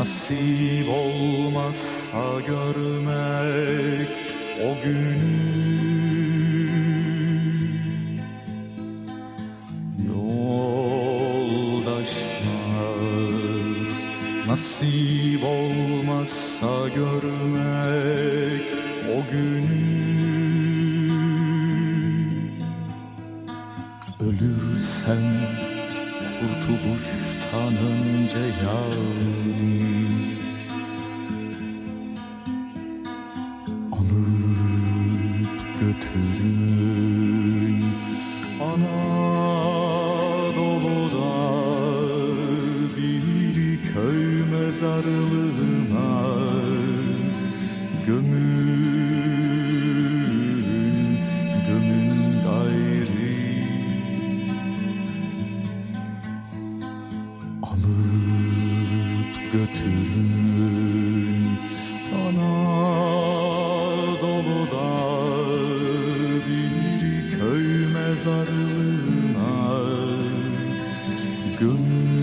Nasip olmazsa görmek o günü. Yoldaşlar Nasip olmazsa görmek o günü. Ölürsen kurtuluştan önce yani Alıp götürün Anadolu'da bir köy mezarlığına Gömün, gömün gayri Alıp götürün mezarlığına gömül